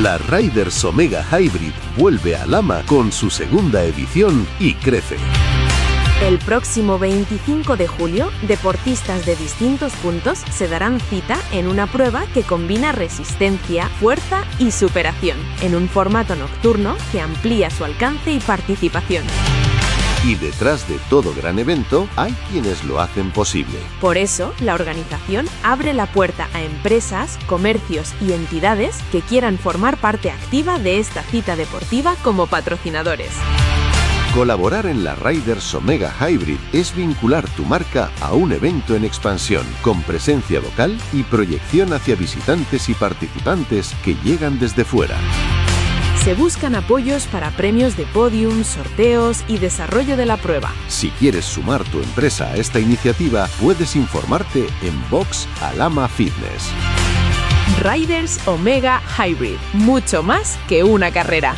La Riders Omega Hybrid vuelve a Lama con su segunda edición y crece. El próximo 25 de julio, deportistas de distintos puntos se darán cita en una prueba que combina resistencia, fuerza y superación, en un formato nocturno que amplía su alcance y participación. Y detrás de todo gran evento hay quienes lo hacen posible. Por eso, la organización abre la puerta a empresas, comercios y entidades que quieran formar parte activa de esta cita deportiva como patrocinadores. Colaborar en la Riders Omega Hybrid es vincular tu marca a un evento en expansión, con presencia local y proyección hacia visitantes y participantes que llegan desde fuera. Se buscan apoyos para premios de podium, sorteos y desarrollo de la prueba. Si quieres sumar tu empresa a esta iniciativa, puedes informarte en Box Alama Fitness. Riders Omega Hybrid, mucho más que una carrera.